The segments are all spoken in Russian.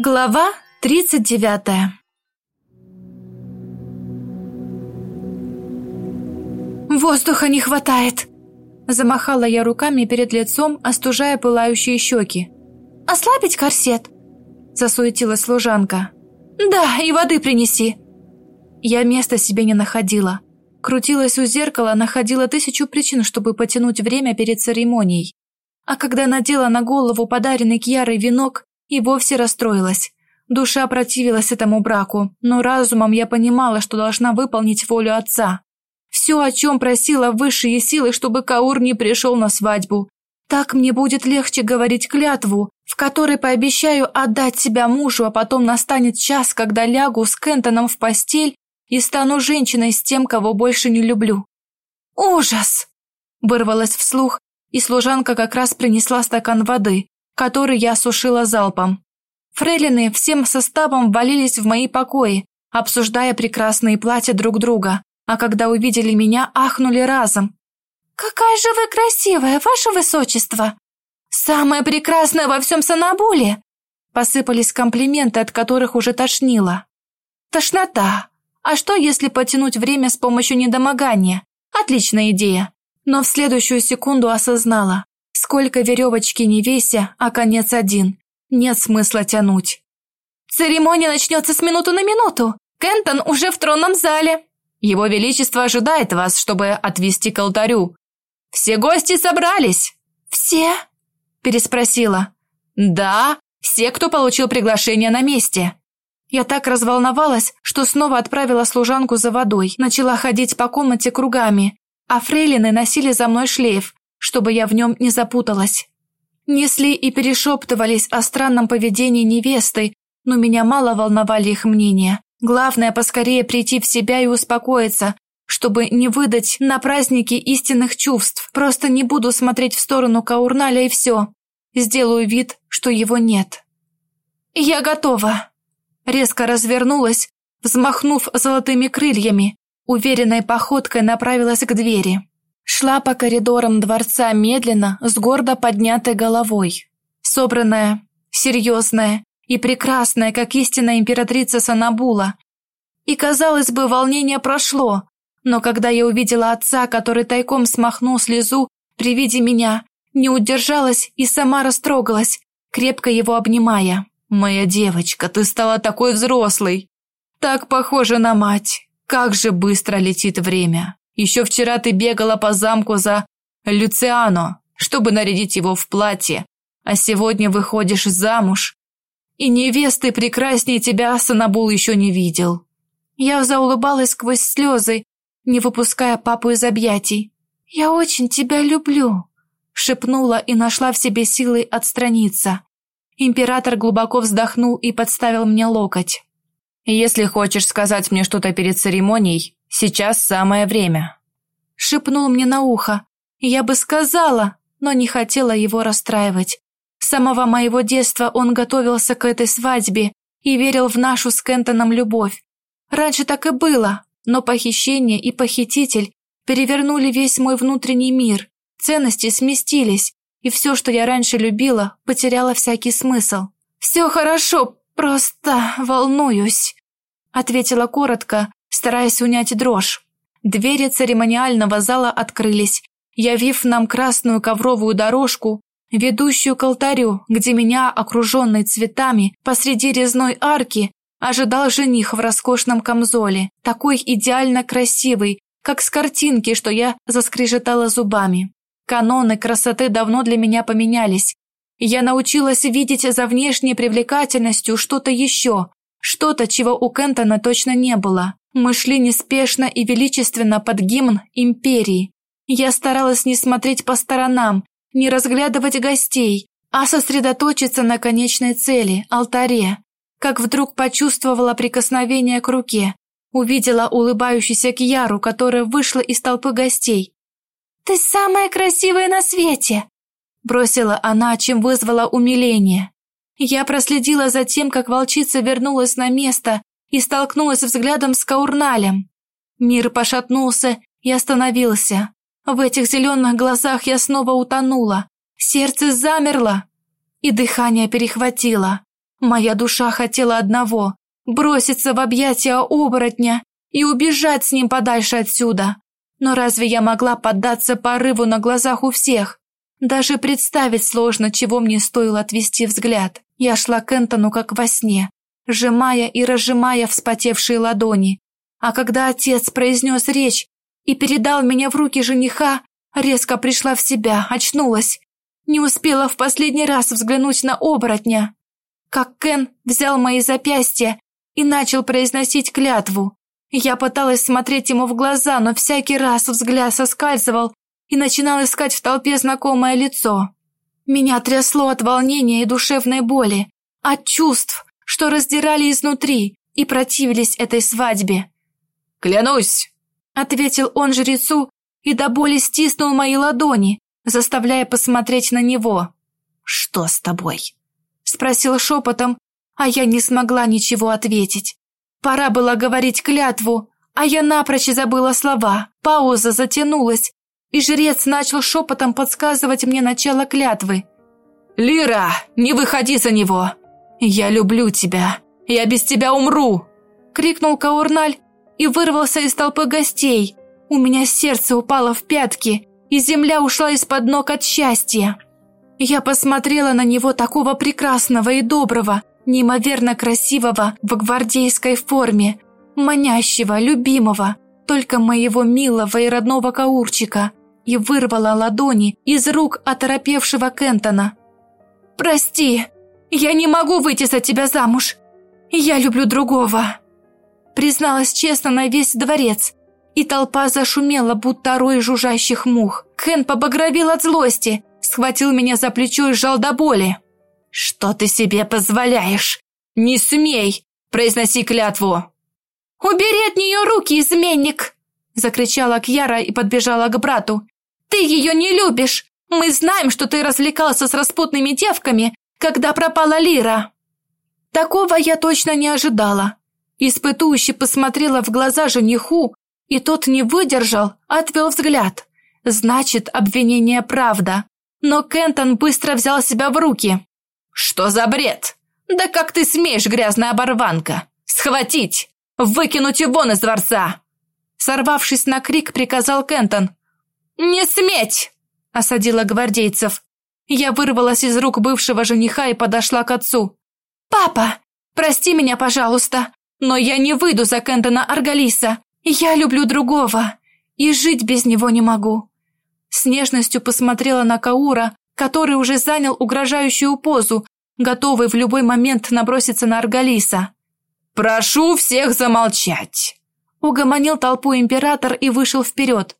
Глава 39 «Воздуха не хватает!» Замахала я руками перед лицом, остужая пылающие щеки. «Ослабить корсет?» Засуетилась служанка. «Да, и воды принеси!» Я места себе не находила. Крутилась у зеркала, находила тысячу причин, чтобы потянуть время перед церемонией. А когда надела на голову подаренный Кьярой венок, и вовсе расстроилась. Душа противилась этому браку, но разумом я понимала, что должна выполнить волю отца. Все, о чем просила высшие силы, чтобы Каур не пришел на свадьбу. Так мне будет легче говорить клятву, в которой пообещаю отдать себя мужу, а потом настанет час, когда лягу с Кентоном в постель и стану женщиной с тем, кого больше не люблю. Ужас! Вырвалась вслух, и служанка как раз принесла стакан воды, который я осушила залпом. Фрейлины всем составом валились в мои покои, обсуждая прекрасные платья друг друга, а когда увидели меня, ахнули разом. «Какая же вы красивая, ваше высочество! Самая прекрасная во всем Санабуле!» Посыпались комплименты, от которых уже тошнило. «Тошнота! А что, если потянуть время с помощью недомогания? Отличная идея!» Но в следующую секунду осознала. Сколько веревочки не веся, а конец один. Нет смысла тянуть. Церемония начнется с минуты на минуту. Кентон уже в тронном зале. Его величество ожидает вас, чтобы отвести к алтарю. Все гости собрались. Все? переспросила. Да, все, кто получил приглашение на месте. Я так разволновалась, что снова отправила служанку за водой, начала ходить по комнате кругами, а фрейлины носили за мной шлейф, чтобы я в нем не запуталась. Несли и перешептывались о странном поведении невесты, но меня мало волновали их мнения. Главное поскорее прийти в себя и успокоиться, чтобы не выдать на празднике истинных чувств. Просто не буду смотреть в сторону Каурналя и все. Сделаю вид, что его нет. Я готова. Резко развернулась, взмахнув золотыми крыльями, уверенной походкой направилась к двери. Шла по коридорам дворца медленно, с гордо поднятой головой. Собранная, серьезная и прекрасная, как истинная императрица Санабула. И, казалось бы, волнение прошло, но когда я увидела отца, который тайком смахнул слезу при виде меня, не удержалась и сама растрогалась, крепко его обнимая. «Моя девочка, ты стала такой взрослой! Так похожа на мать! Как же быстро летит время!» Еще вчера ты бегала по замку за Люциано, чтобы нарядить его в платье, а сегодня выходишь замуж. И невесты прекраснее тебя Санабул еще не видел. Я заулыбалась сквозь слезы, не выпуская папу из объятий. «Я очень тебя люблю», — шепнула и нашла в себе силы отстраниться. Император глубоко вздохнул и подставил мне локоть. «Если хочешь сказать мне что-то перед церемонией, Сейчас самое время. Шепнул мне на ухо. Я бы сказала, но не хотела его расстраивать. С самого моего детства он готовился к этой свадьбе и верил в нашу с Кентоном любовь. Раньше так и было, но похищение и похититель перевернули весь мой внутренний мир. Ценности сместились, и все, что я раньше любила, потеряло всякий смысл. «Все хорошо, просто волнуюсь», — ответила коротко, стараясь унять дрожь. Двери церемониального зала открылись, явив нам красную ковровую дорожку, ведущую к алтарю, где меня, окруженной цветами, посреди резной арки, ожидал жених в роскошном камзоле, такой идеально красивый, как с картинки, что я заскрежетала зубами. Каноны красоты давно для меня поменялись. Я научилась видеть за внешней привлекательностью что-то еще, что-то, чего у Кентона точно не было. Мы шли неспешно и величественно под гимн империи. Я старалась не смотреть по сторонам, не разглядывать гостей, а сосредоточиться на конечной цели – алтаре. Как вдруг почувствовала прикосновение к руке, увидела улыбающуюся Кьяру, которая вышла из толпы гостей. «Ты самая красивая на свете!» Бросила она, чем вызвала умиление. Я проследила за тем, как волчица вернулась на место и столкнулась взглядом с Каурналем. Мир пошатнулся и остановился. В этих зеленых глазах я снова утонула. Сердце замерло, и дыхание перехватило. Моя душа хотела одного – броситься в объятия оборотня и убежать с ним подальше отсюда. Но разве я могла поддаться порыву на глазах у всех? Даже представить сложно, чего мне стоило отвести взгляд. Я шла к Энтону как во сне, сжимая и разжимая вспотевшие ладони. А когда отец произнес речь и передал меня в руки жениха, резко пришла в себя, очнулась. Не успела в последний раз взглянуть на оборотня. Как Кен взял мои запястья и начал произносить клятву. Я пыталась смотреть ему в глаза, но всякий раз взгляд соскальзывал и начинал искать в толпе знакомое лицо. Меня трясло от волнения и душевной боли, от чувств, что раздирали изнутри и противились этой свадьбе. «Клянусь!» — ответил он жрецу и до боли стиснул мои ладони, заставляя посмотреть на него. «Что с тобой?» — спросил шепотом, а я не смогла ничего ответить. Пора было говорить клятву, а я напрочь забыла слова. Пауза затянулась, и жрец начал шепотом подсказывать мне начало клятвы. «Лира, не выходи за него! Я люблю тебя! Я без тебя умру!» Крикнул Каурналь и вырвался из толпы гостей. У меня сердце упало в пятки, и земля ушла из-под ног от счастья. Я посмотрела на него такого прекрасного и доброго, неимоверно красивого в гвардейской форме, манящего, любимого, только моего милого и родного Каурчика – и вырвала ладони из рук оторопевшего Кентона. «Прости, я не могу выйти за тебя замуж. Я люблю другого», призналась честно на весь дворец, и толпа зашумела, будто рой жужжащих мух. Кен побагровил от злости, схватил меня за плечо и сжал до боли. «Что ты себе позволяешь? Не смей! Произноси клятву!» «Убери от нее руки, изменник!» Закричала Кьяра и подбежала к брату. Ты ее не любишь. Мы знаем, что ты развлекался с распутными девками, когда пропала Лира. Такого я точно не ожидала. Испытующе посмотрела в глаза жениху, и тот не выдержал, отвел взгляд. Значит, обвинение правда. Но Кентон быстро взял себя в руки. Что за бред? Да как ты смеешь, грязная оборванка? Схватить! Выкинуть его вон из дворца! Сорвавшись на крик, приказал Кентон. «Не сметь!» – осадила гвардейцев. Я вырвалась из рук бывшего жениха и подошла к отцу. «Папа, прости меня, пожалуйста, но я не выйду за Кентона Аргалиса. Я люблю другого, и жить без него не могу». С нежностью посмотрела на Каура, который уже занял угрожающую позу, готовый в любой момент наброситься на Аргалиса. «Прошу всех замолчать!» Угомонил толпу император и вышел вперед.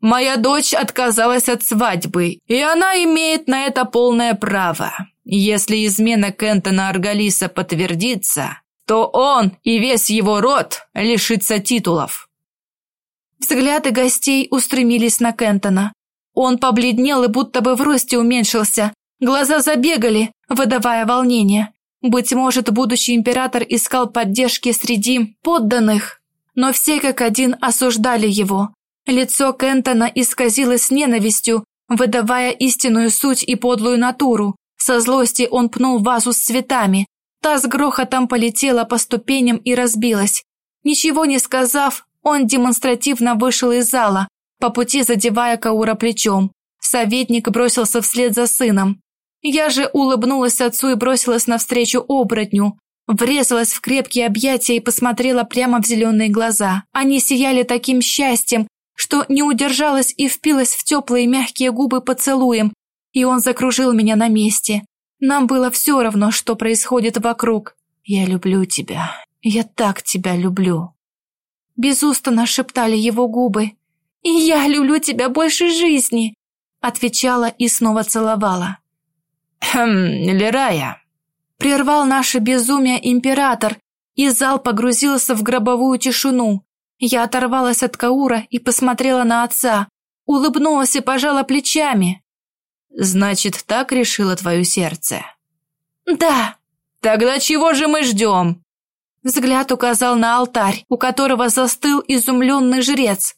Моя дочь отказалась от свадьбы, и она имеет на это полное право. Если измена Кентона Аргалиса подтвердится, то он и весь его род лишится титулов. Взгляды гостей устремились на Кентона. Он побледнел и будто бы в росте уменьшился. Глаза забегали, выдавая волнение. Быть может, будущий император искал поддержки среди подданных, но все как один осуждали его, Лицо Кентона исказилось ненавистью, выдавая истинную суть и подлую натуру. Со злости он пнул вазу с цветами. Та с грохотом полетела по ступеням и разбилась. Ничего не сказав, он демонстративно вышел из зала, по пути задевая Каура плечом. Советник бросился вслед за сыном. Я же улыбнулась отцу и бросилась навстречу оборотню. Врезалась в крепкие объятия и посмотрела прямо в зеленые глаза. Они сияли таким счастьем, что не удержалась и впилась в теплые мягкие губы поцелуем, и он закружил меня на месте. Нам было все равно, что происходит вокруг. «Я люблю тебя. Я так тебя люблю». Безустанно шептали его губы. «И я люблю тебя больше жизни», отвечала и снова целовала. «Хм, Лерая», прервал наше безумие император, и зал погрузился в гробовую тишину. Я оторвалась от Каура и посмотрела на отца, улыбнулась и пожала плечами. «Значит, так решило твое сердце?» «Да». «Тогда чего же мы ждем?» Взгляд указал на алтарь, у которого застыл изумленный жрец.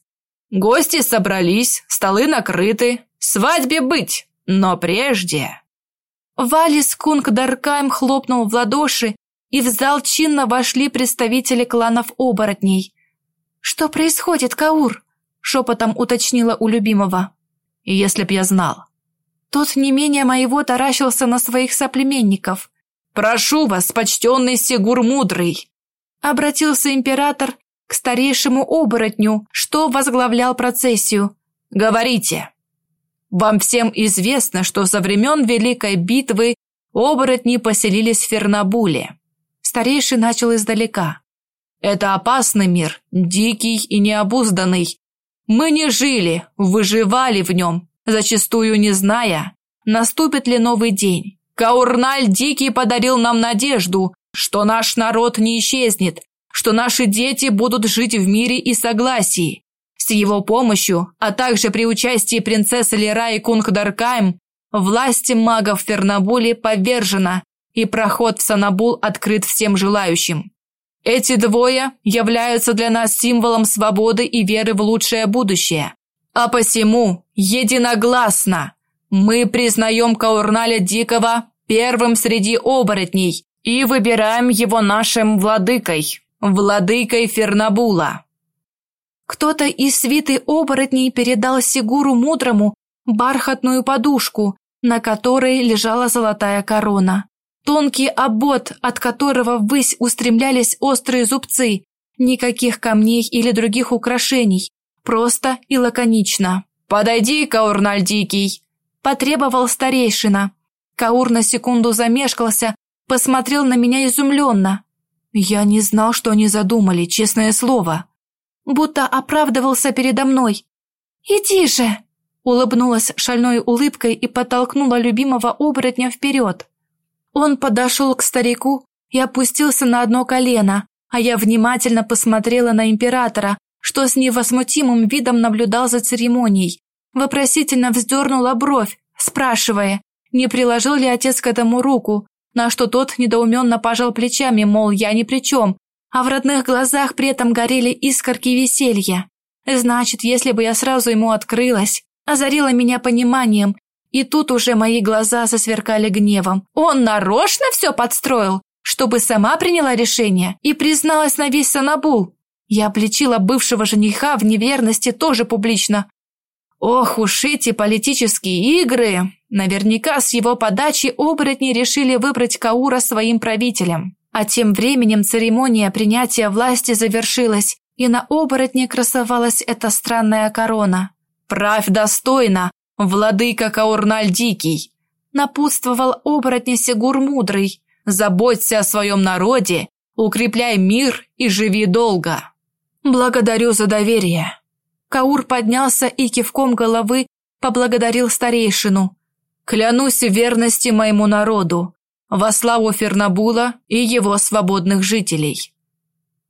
«Гости собрались, столы накрыты, свадьбе быть, но прежде...» Валис Кунг Даркайм хлопнул в ладоши, и в зал чинно вошли представители кланов оборотней. «Что происходит, Каур?» – шепотом уточнила у любимого. «Если б я знал». Тот не менее моего таращился на своих соплеменников. «Прошу вас, почтенный Сигур Мудрый!» Обратился император к старейшему оборотню, что возглавлял процессию. «Говорите!» «Вам всем известно, что со времен Великой битвы оборотни поселились в Фернабуле. Старейший начал издалека. Это опасный мир, дикий и необузданный. Мы не жили, выживали в нем, зачастую не зная, наступит ли новый день. Каурналь Дикий подарил нам надежду, что наш народ не исчезнет, что наши дети будут жить в мире и согласии. С его помощью, а также при участии принцессы Лера и Кунг Даркайм, власть магов Фернабули повержена, и проход в Санабул открыт всем желающим. Эти двое являются для нас символом свободы и веры в лучшее будущее. А посему, единогласно, мы признаем Каурналя Дикого первым среди оборотней и выбираем его нашим владыкой, владыкой Фернабула. Кто-то из свиты оборотней передал Сигуру Мудрому бархатную подушку, на которой лежала золотая корона. Тонкий обод, от которого ввысь устремлялись острые зубцы, никаких камней или других украшений, просто и лаконично. «Подойди, Каурналь Дикий!» – потребовал старейшина. Каур на секунду замешкался, посмотрел на меня изумленно. Я не знал, что они задумали, честное слово. Будто оправдывался передо мной. «Иди же!» – улыбнулась шальной улыбкой и подтолкнула любимого оборотня вперед. Он подошел к старику и опустился на одно колено, а я внимательно посмотрела на императора, что с невозмутимым видом наблюдал за церемонией. Вопросительно вздернула бровь, спрашивая, не приложил ли отец к этому руку, на что тот недоуменно пожал плечами, мол, я ни при чем, а в родных глазах при этом горели искорки веселья. Значит, если бы я сразу ему открылась, озарила меня пониманием и тут уже мои глаза засверкали гневом. Он нарочно все подстроил, чтобы сама приняла решение и призналась на весь Санабул. Я обличила бывшего жениха в неверности тоже публично. Ох уж эти политические игры! Наверняка с его подачи оборотни решили выбрать Каура своим правителем. А тем временем церемония принятия власти завершилась, и на оборотне красовалась эта странная корона. «Правь достойно, «Владыка Каурналь Дикий!» напутствовал оборотня Сигур Мудрый. «Заботься о своем народе, укрепляй мир и живи долго!» «Благодарю за доверие!» Каур поднялся и кивком головы поблагодарил старейшину. «Клянусь в верности моему народу, во славу Фернабула и его свободных жителей!»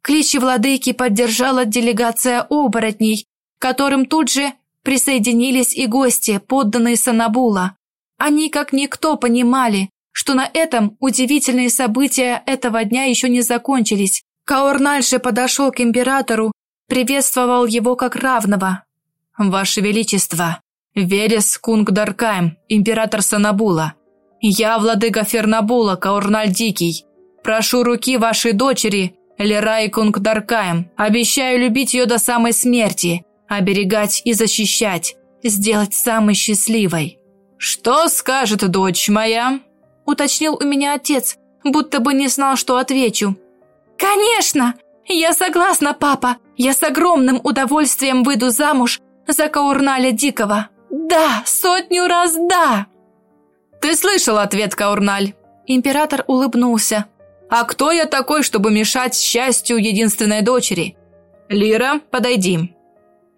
Кличи владыки поддержала делегация оборотней, которым тут же Присоединились и гости, подданные Санабула. Они, как никто, понимали, что на этом удивительные события этого дня еще не закончились. Каорнальше подошел к императору, приветствовал его как равного. «Ваше Величество, Верес Кунгдаркайм, император Санабула. Я, владыка Фернабула, Каурналь Дикий. Прошу руки вашей дочери, Лерай Кунгдаркайм. Обещаю любить ее до самой смерти оберегать и защищать, сделать самой счастливой. «Что скажет дочь моя?» – уточнил у меня отец, будто бы не знал, что отвечу. «Конечно! Я согласна, папа! Я с огромным удовольствием выйду замуж за Каурналя Дикого! Да, сотню раз да!» «Ты слышал ответ, Каурналь?» Император улыбнулся. «А кто я такой, чтобы мешать счастью единственной дочери? Лира, подойди».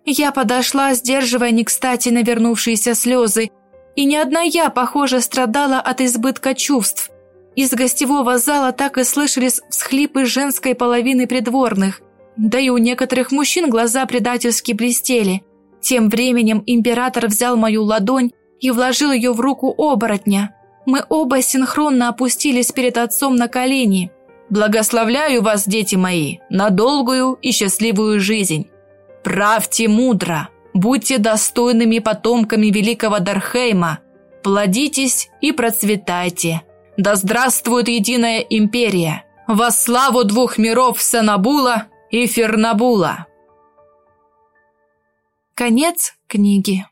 Я подошла, сдерживая не кстати навернувшиеся слезы, и ни одна я, похоже, страдала от избытка чувств. Из гостевого зала так и слышались всхлипы женской половины придворных, да и у некоторых мужчин глаза предательски блестели. Тем временем император взял мою ладонь и вложил ее в руку оборотня. Мы оба синхронно опустились перед отцом на колени. «Благословляю вас, дети мои, на долгую и счастливую жизнь!» Правьте мудро, будьте достойными потомками великого Дархейма, Плодитесь и процветайте. Да здравствует единая империя! Во славу двух миров Санабула и Фернабула! Конец книги.